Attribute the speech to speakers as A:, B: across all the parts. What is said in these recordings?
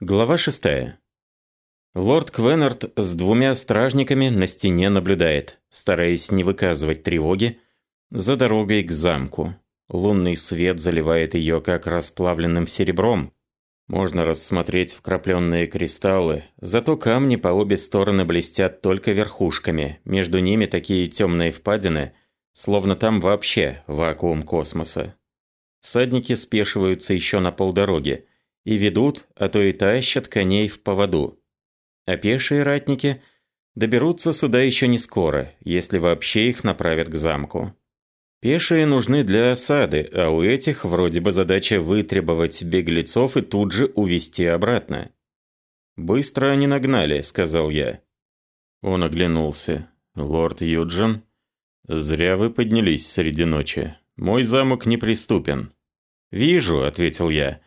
A: Глава 6. Лорд Квеннерт с двумя стражниками на стене наблюдает, стараясь не выказывать тревоги, за дорогой к замку. Лунный свет заливает ее как расплавленным серебром. Можно рассмотреть вкрапленные кристаллы, зато камни по обе стороны блестят только верхушками, между ними такие темные впадины, словно там вообще вакуум космоса. Всадники спешиваются еще на полдороги – и ведут, а то и тащат коней в поводу. А пешие ратники доберутся сюда еще не скоро, если вообще их направят к замку. Пешие нужны для осады, а у этих вроде бы задача вытребовать беглецов и тут же увести обратно. «Быстро они нагнали», — сказал я. Он оглянулся. «Лорд Юджин, зря вы поднялись среди ночи. Мой замок неприступен». «Вижу», — ответил я.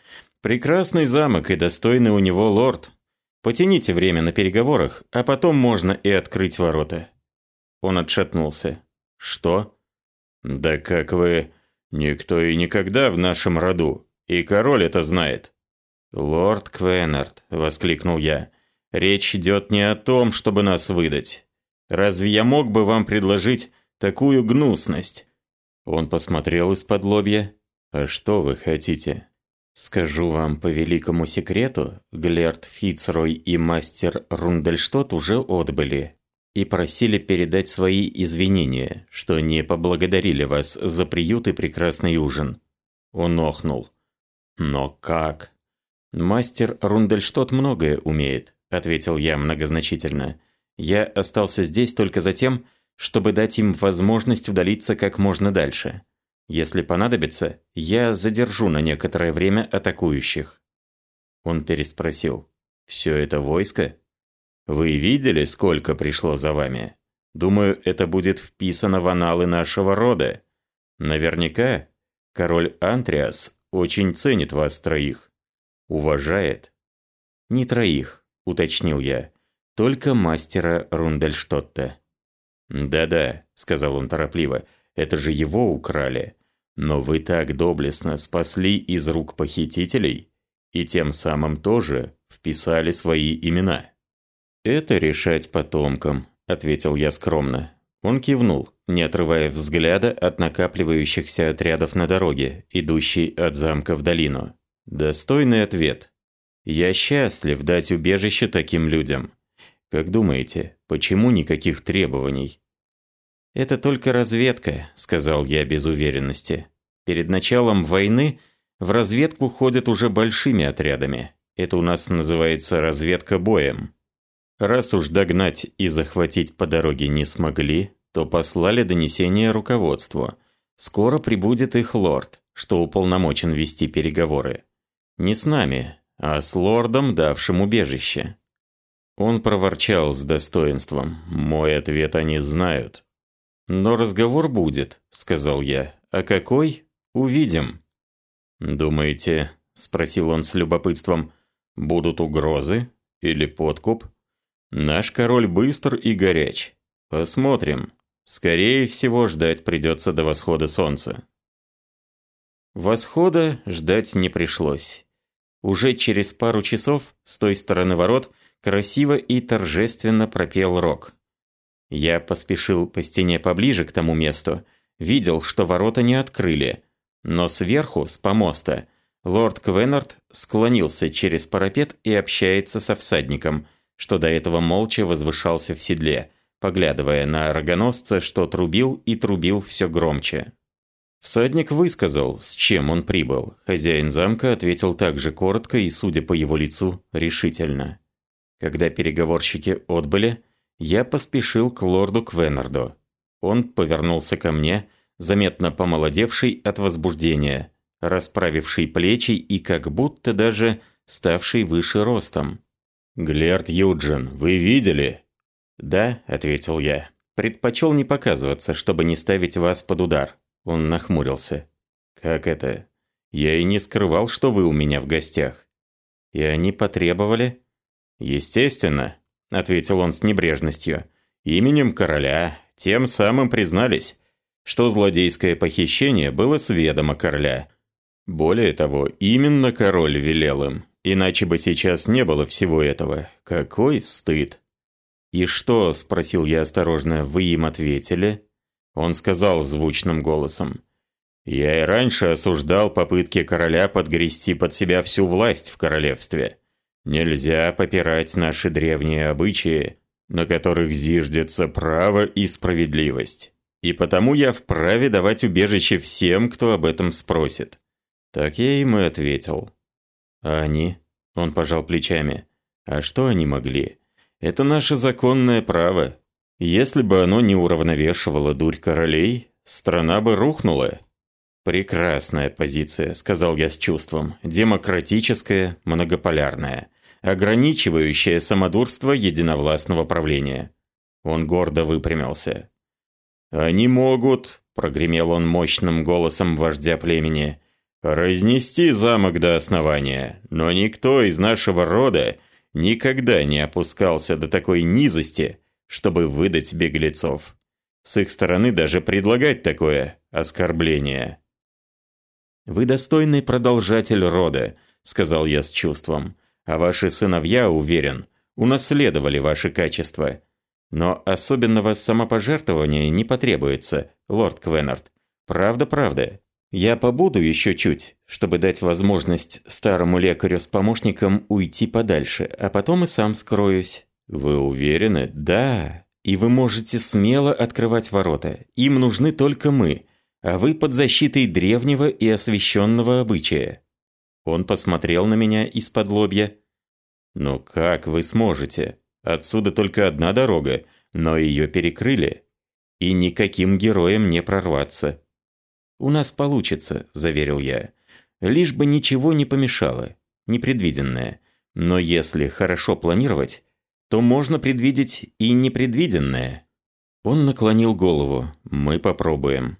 A: Прекрасный замок и достойный у него лорд. Потяните время на переговорах, а потом можно и открыть ворота. Он отшатнулся. Что? Да как вы... Никто и никогда в нашем роду. И король это знает. Лорд Квеннард, воскликнул я. Речь идет не о том, чтобы нас выдать. Разве я мог бы вам предложить такую гнусность? Он посмотрел из-под лобья. А что вы хотите? Скажу вам по великому секрету, Глерт Фицрой и мастер Рундельштот уже отбыли и просили передать свои извинения, что не поблагодарили вас за приют и прекрасный ужин. Он охнул. Но как? Мастер Рундельштот многое умеет, ответил я многозначительно. Я остался здесь только за тем, чтобы дать им возможность удалиться как можно дальше. Если понадобится, я задержу на некоторое время атакующих». Он переспросил. «Все это войско? Вы видели, сколько пришло за вами? Думаю, это будет вписано в аналы нашего рода. Наверняка король Антриас очень ценит вас троих. Уважает». «Не троих», — уточнил я. «Только мастера Рундельштотта». «Да-да», — сказал он торопливо, — «это же его украли. Но вы так доблестно спасли из рук похитителей и тем самым тоже вписали свои имена. «Это решать потомкам», – ответил я скромно. Он кивнул, не отрывая взгляда от накапливающихся отрядов на дороге, идущей от замка в долину. Достойный ответ. Я счастлив дать убежище таким людям. Как думаете, почему никаких требований? «Это только разведка», – сказал я без уверенности. «Перед началом войны в разведку ходят уже большими отрядами. Это у нас называется разведка боем. Раз уж догнать и захватить по дороге не смогли, то послали донесение руководству. Скоро прибудет их лорд, что уполномочен вести переговоры. Не с нами, а с лордом, давшим убежище». Он проворчал с достоинством. «Мой ответ они знают. «Но разговор будет», — сказал я. «А какой? Увидим». «Думаете, — спросил он с любопытством, — будут угрозы или подкуп? Наш король быстр и горяч. Посмотрим. Скорее всего, ждать придется до восхода солнца». Восхода ждать не пришлось. Уже через пару часов с той стороны ворот красиво и торжественно пропел рок. Я поспешил по стене поближе к тому месту, видел, что ворота не открыли. Но сверху, с помоста, лорд Квеннард склонился через парапет и общается со всадником, что до этого молча возвышался в седле, поглядывая на рогоносца, что трубил и трубил все громче. Всадник высказал, с чем он прибыл. Хозяин замка ответил также коротко и, судя по его лицу, решительно. Когда переговорщики отбыли, я поспешил к лорду Квеннерду. Он повернулся ко мне, заметно помолодевший от возбуждения, расправивший плечи и как будто даже ставший выше ростом. «Глерт Юджин, вы видели?» «Да», — ответил я. «Предпочел не показываться, чтобы не ставить вас под удар». Он нахмурился. «Как это? Я и не скрывал, что вы у меня в гостях». «И они потребовали?» «Естественно. – ответил он с небрежностью. «Именем короля, тем самым признались, что злодейское похищение было с ведома короля. Более того, именно король велел им, Иначе бы сейчас не было всего этого. Какой стыд!» «И что?» – спросил я осторожно. «Вы им ответили?» Он сказал звучным голосом. «Я и раньше осуждал попытки короля подгрести под себя всю власть в королевстве. Нельзя попирать наши древние обычаи, на которых зиждется право и справедливость. И потому я вправе давать убежище всем, кто об этом спросит». Так я им и ответил. «А они?» – он пожал плечами. «А что они могли?» Это наше законное право. Если бы оно не уравновешивало дурь королей, страна бы рухнула. Прекрасная позиция, сказал я с чувством. Демократическая, многополярная, ограничивающая самодурство единовластного правления. Он гордо выпрямился. «Они могут», – прогремел он мощным голосом вождя племени, – «разнести замок до основания, но никто из нашего рода никогда не опускался до такой низости, чтобы выдать беглецов. С их стороны даже предлагать такое оскорбление. «Вы достойный продолжатель рода», — сказал я с чувством. «А ваши сыновья, уверен, унаследовали ваши качества. Но особенного самопожертвования не потребуется, лорд Квеннард. Правда-правда. Я побуду еще чуть, чтобы дать возможность старому лекарю с помощником уйти подальше, а потом и сам скроюсь. Вы уверены? Да. И вы можете смело открывать ворота. Им нужны только мы, а вы под защитой древнего и освященного обычая. Он посмотрел на меня из-под лобья. «Ну как вы сможете? Отсюда только одна дорога, но ее перекрыли. И никаким героям не прорваться». «У нас получится», – заверил я. «Лишь бы ничего не помешало, непредвиденное. Но если хорошо планировать, то можно предвидеть и непредвиденное». Он наклонил голову. «Мы попробуем».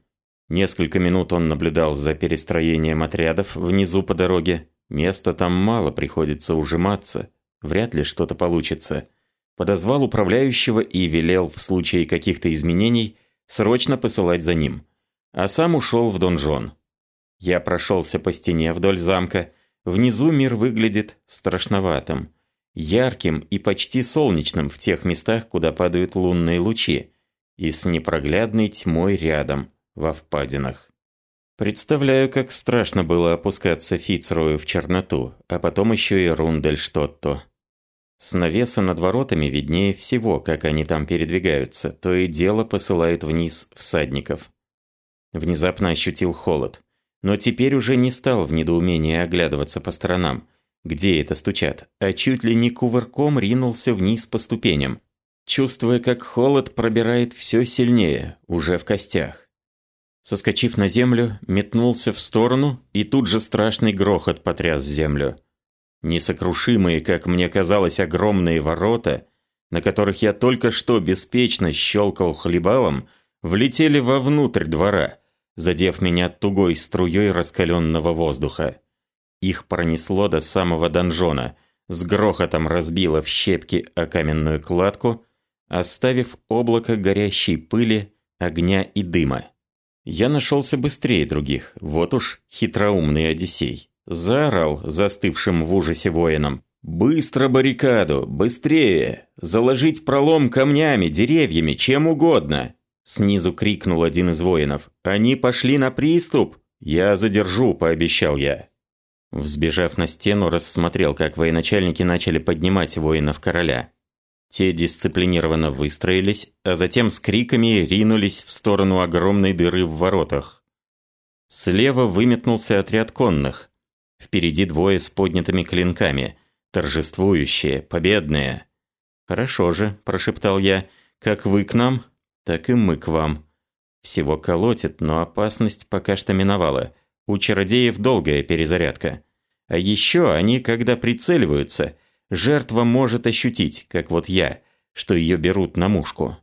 A: Несколько минут он наблюдал за перестроением отрядов внизу по дороге. Места там мало, приходится ужиматься. Вряд ли что-то получится. Подозвал управляющего и велел в случае каких-то изменений срочно посылать за ним а сам ушел в донжон. Я прошелся по стене вдоль замка. Внизу мир выглядит страшноватым, ярким и почти солнечным в тех местах, куда падают лунные лучи, и с непроглядной тьмой рядом, во впадинах. Представляю, как страшно было опускаться Фицрою в черноту, а потом еще и Рундельштотто. С навеса над воротами виднее всего, как они там передвигаются, то и дело посылают вниз всадников. Внезапно ощутил холод. Но теперь уже не стал в недоумении оглядываться по сторонам. Где это стучат? А чуть ли не кувырком ринулся вниз по ступеням, чувствуя, как холод пробирает все сильнее, уже в костях. Соскочив на землю, метнулся в сторону, и тут же страшный грохот потряс землю. Несокрушимые, как мне казалось, огромные ворота, на которых я только что беспечно щелкал хлебалом, влетели вовнутрь двора, задев меня тугой струей раскаленного воздуха. Их пронесло до самого донжона, с грохотом разбило в щепки о каменную кладку, оставив облако горящей пыли, огня и дыма. Я нашелся быстрее других, вот уж хитроумный Одиссей. Заорал застывшим в ужасе воинам. «Быстро баррикаду! Быстрее! Заложить пролом камнями, деревьями, чем угодно! Снизу крикнул один из воинов. «Они пошли на приступ!» «Я задержу», – пообещал я. Взбежав на стену, рассмотрел, как военачальники начали поднимать воинов короля. Те дисциплинированно выстроились, а затем с криками ринулись в сторону огромной дыры в воротах. Слева выметнулся отряд конных. Впереди двое с поднятыми клинками, торжествующие, победные. «Хорошо же», – прошептал я, – «как вы к нам, так и мы к вам. Всего колотит, но опасность пока что миновала. У чародеев долгая перезарядка. А еще они, когда прицеливаются, жертва может ощутить, как вот я, что ее берут на мушку.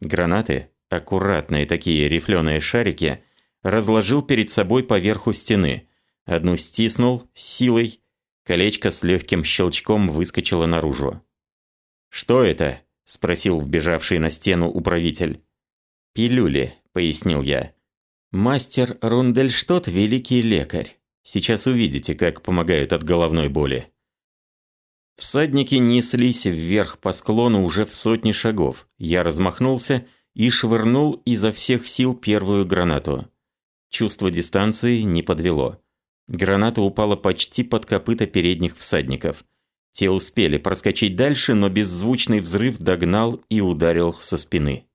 A: Гранаты, аккуратные такие рифленые шарики, разложил перед собой поверху стены. Одну стиснул, силой. Колечко с легким щелчком выскочило наружу. «Что это?» – спросил вбежавший на стену управитель. «Пилюли», – пояснил я. «Мастер Рундельштот – великий лекарь. Сейчас увидите, как помогают от головной боли. Всадники неслись вверх по склону уже в сотни шагов. Я размахнулся и швырнул изо всех сил первую гранату. Чувство дистанции не подвело. Граната упала почти под копыта передних всадников. Те успели проскочить дальше, но беззвучный взрыв догнал и ударил со спины.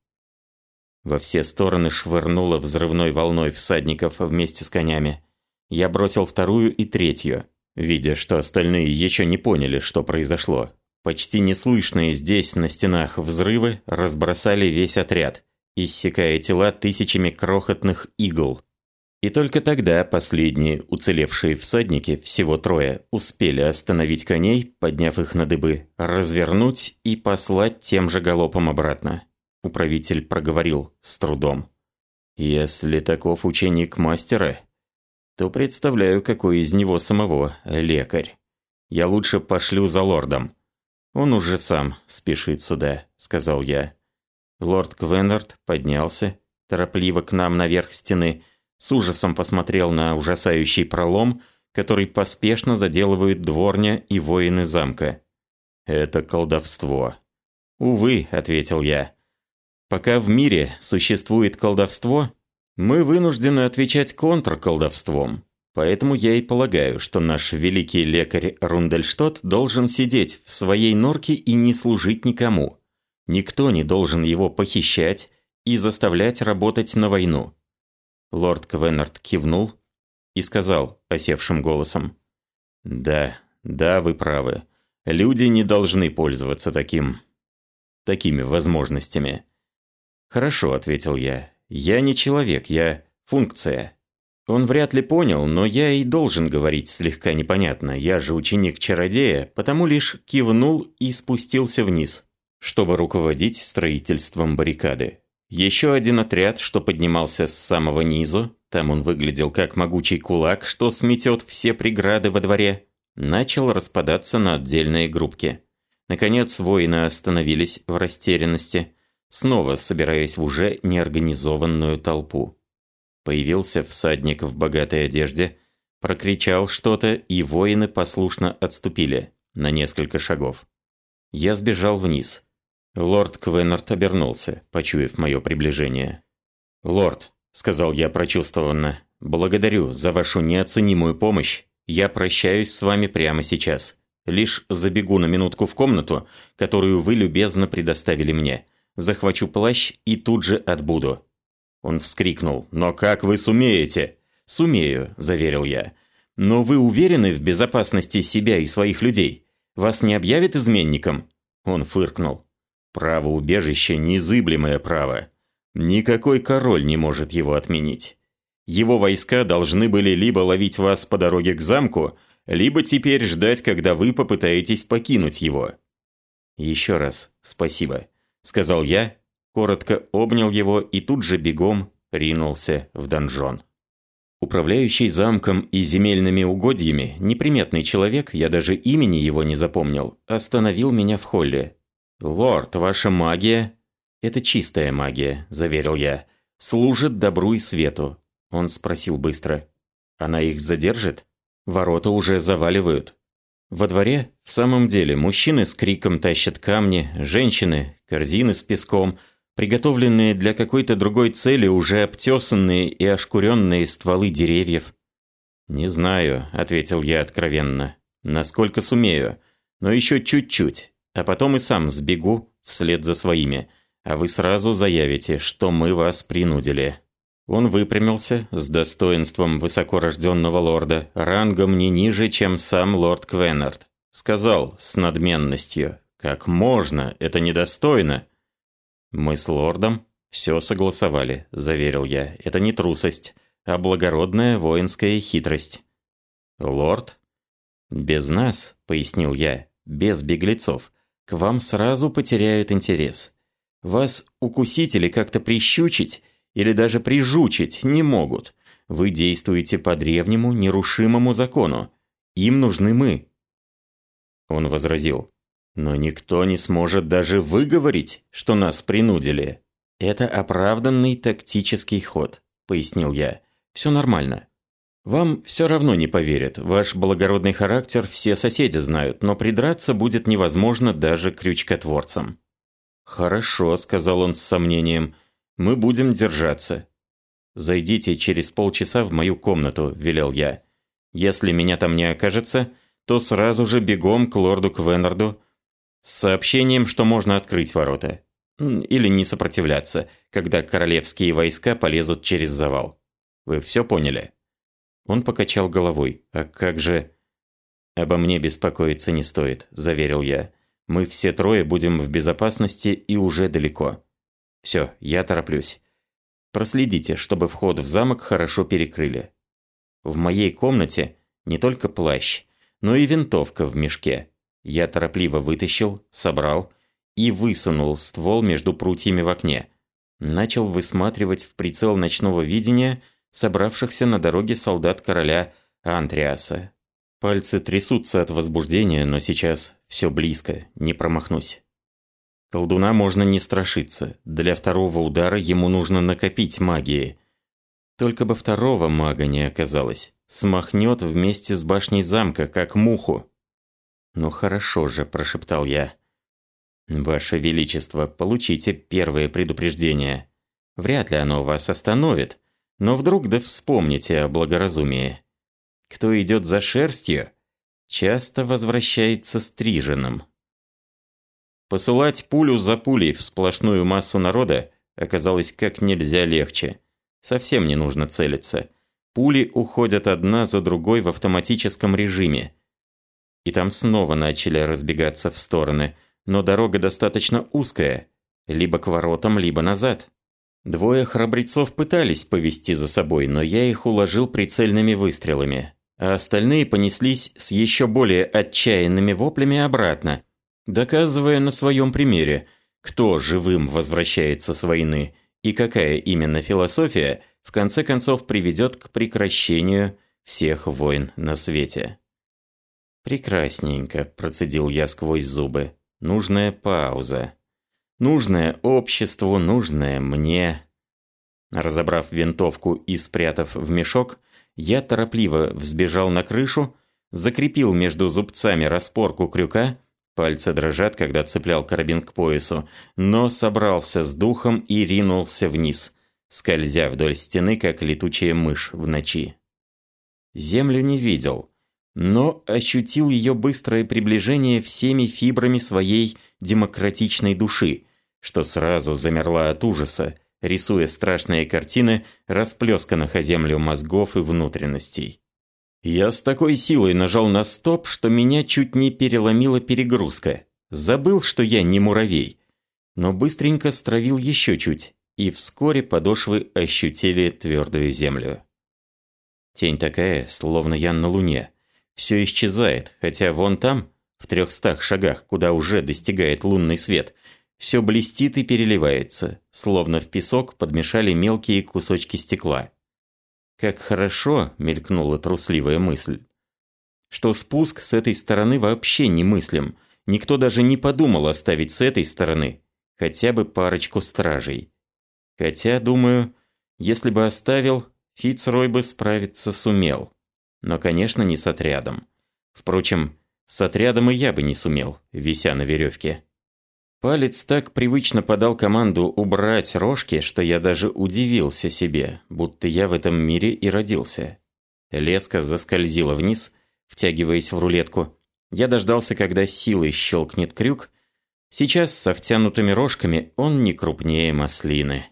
A: Во все стороны швырнуло взрывной волной всадников вместе с конями. Я бросил вторую и третью, видя, что остальные еще не поняли, что произошло. Почти неслышные здесь на стенах взрывы разбросали весь отряд, иссекая тела тысячами крохотных игл. И только тогда последние уцелевшие всадники, всего трое, успели остановить коней, подняв их на дыбы, развернуть и послать тем же галопом обратно. Управитель проговорил с трудом. «Если таков ученик мастера, то представляю, какой из него самого лекарь. Я лучше пошлю за лордом. Он уже сам спешит сюда», — сказал я. Лорд Квеннард поднялся, торопливо к нам наверх стены, с ужасом посмотрел на ужасающий пролом, который поспешно заделывают дворня и воины замка. «Это колдовство». «Увы», — ответил я. «Пока в мире существует колдовство, мы вынуждены отвечать контрколдовством. Поэтому я и полагаю, что наш великий лекарь Рундельштот должен сидеть в своей норке и не служить никому. Никто не должен его похищать и заставлять работать на войну. Лорд Квеннард кивнул и сказал осевшим голосом. «Да, да, вы правы. Люди не должны пользоваться таким... такими возможностями». «Хорошо», — ответил я. «Я не человек, я функция». Он вряд ли понял, но я и должен говорить слегка непонятно. Я же ученик чародея, потому лишь кивнул и спустился вниз, чтобы руководить строительством баррикады. Еще один отряд, что поднимался с самого низу, там он выглядел как могучий кулак, что сметет все преграды во дворе, начал распадаться на отдельные группки. Наконец воины остановились в растерянности, снова собираясь в уже неорганизованную толпу. Появился всадник в богатой одежде, прокричал что-то, и воины послушно отступили на несколько шагов. Я сбежал вниз. Лорд Квеннерт обернулся, почуяв мое приближение. «Лорд», — сказал я прочувствованно, — «благодарю за вашу неоценимую помощь. Я прощаюсь с вами прямо сейчас. Лишь забегу на минутку в комнату, которую вы любезно предоставили мне. Захвачу плащ и тут же отбуду». Он вскрикнул. «Но как вы сумеете?» «Сумею», — заверил я. «Но вы уверены в безопасности себя и своих людей? Вас не объявят изменником?» Он фыркнул. Право убежища – незыблемое право. Никакой король не может его отменить. Его войска должны были либо ловить вас по дороге к замку, либо теперь ждать, когда вы попытаетесь покинуть его. «Еще раз спасибо», – сказал я, коротко обнял его и тут же бегом ринулся в донжон. Управляющий замком и земельными угодьями, неприметный человек, я даже имени его не запомнил, остановил меня в холле. «Лорд, ваша магия...» «Это чистая магия», – заверил я. «Служит добру и свету». Он спросил быстро. «Она их задержит?» Ворота уже заваливают. Во дворе, в самом деле, мужчины с криком тащат камни, женщины – корзины с песком, приготовленные для какой-то другой цели, уже обтесанные и ошкуренные стволы деревьев. «Не знаю», – ответил я откровенно, – «насколько сумею, но еще чуть-чуть, а потом и сам сбегу вслед за своими, а вы сразу заявите, что мы вас принудили». Он выпрямился с достоинством высокорожденного лорда, рангом не ниже, чем сам лорд Квеннард. Сказал с надменностью, «Как можно? Это недостойно!» «Мы с лордом все согласовали», – заверил я. «Это не трусость, а благородная воинская хитрость». «Лорд?» «Без нас», – пояснил я, – «без беглецов к вам сразу потеряют интерес. Вас укусить или как-то прищучить, или даже прижучить не могут. Вы действуете по древнему, нерушимому закону. Им нужны мы». Он возразил. «Но никто не сможет даже выговорить, что нас принудили. Это оправданный тактический ход», — пояснил я. «Все нормально. Вам все равно не поверят. Ваш благородный характер все соседи знают, но придраться будет невозможно даже крючкотворцам». «Хорошо», — сказал он с сомнением. «Мы будем держаться». «Зайдите через полчаса в мою комнату», — велел я. «Если меня там не окажется, то сразу же бегом к лорду Квеннарду с сообщением, что можно открыть ворота. Или не сопротивляться, когда королевские войска полезут через завал. Вы все поняли?» Он покачал головой. «А как же...» «Обо мне беспокоиться не стоит», – заверил я. «Мы все трое будем в безопасности и уже далеко. Все, я тороплюсь. Проследите, чтобы вход в замок хорошо перекрыли. В моей комнате не только плащ, но и винтовка в мешке. Я торопливо вытащил, собрал и высунул ствол между прутьями в окне. Начал высматривать в прицел ночного видения – собравшихся на дороге солдат короля Андреаса. Пальцы трясутся от возбуждения, но сейчас все близко, не промахнусь. Колдуна можно не страшиться. Для второго удара ему нужно накопить магии. Только бы второго мага не оказалось. Смахнет вместе с башней замка, как муху. «Ну хорошо же», – прошептал я. «Ваше Величество, получите первое предупреждение. Вряд ли оно вас остановит. Но вдруг да вспомните о благоразумии. Кто идет за шерстью, часто возвращается стриженным. Посылать пулю за пулей в сплошную массу народа оказалось как нельзя легче. Совсем не нужно целиться. Пули уходят одна за другой в автоматическом режиме. И там снова начали разбегаться в стороны, но дорога достаточно узкая, либо к воротам, либо назад. Двое храбрецов пытались повести за собой, но я их уложил прицельными выстрелами, а остальные понеслись с еще более отчаянными воплями обратно, доказывая на своем примере, кто живым возвращается с войны и какая именно философия в конце концов приведет к прекращению всех войн на свете. «Прекрасненько», – процедил я сквозь зубы. «Нужная пауза». Нужное обществу, нужное мне. Разобрав винтовку и спрятав в мешок, я торопливо взбежал на крышу, закрепил между зубцами распорку крюка, пальцы дрожат, когда цеплял карабин к поясу, но собрался с духом и ринулся вниз, скользя вдоль стены, как летучая мышь в ночи. Землю не видел, но ощутил ее быстрое приближение всеми фибрами своей демократичной души, что сразу замерла от ужаса, рисуя страшные картины расплесканных о землю мозгов и внутренностей. Я с такой силой нажал на стоп, что меня чуть не переломила перегрузка. Забыл, что я не муравей. Но быстренько стравил еще чуть, и вскоре подошвы ощутили твердую землю. Тень такая, словно я на луне. Все исчезает, хотя вон там, в трехстах шагах, куда уже достигает лунный свет, все блестит и переливается, словно в песок подмешали мелкие кусочки стекла. Как хорошо, мелькнула трусливая мысль, что спуск с этой стороны вообще немыслим. Никто даже не подумал оставить с этой стороны хотя бы парочку стражей. Хотя, думаю, если бы оставил, Фицрой бы справиться сумел. Но, конечно, не с отрядом. Впрочем, с отрядом и я бы не сумел, вися на веревке. Палец так привычно подал команду убрать рожки, что я даже удивился себе, будто я в этом мире и родился. Леска заскользила вниз, втягиваясь в рулетку. Я дождался, когда силой щелкнет крюк. Сейчас со втянутыми рожками он не крупнее маслины.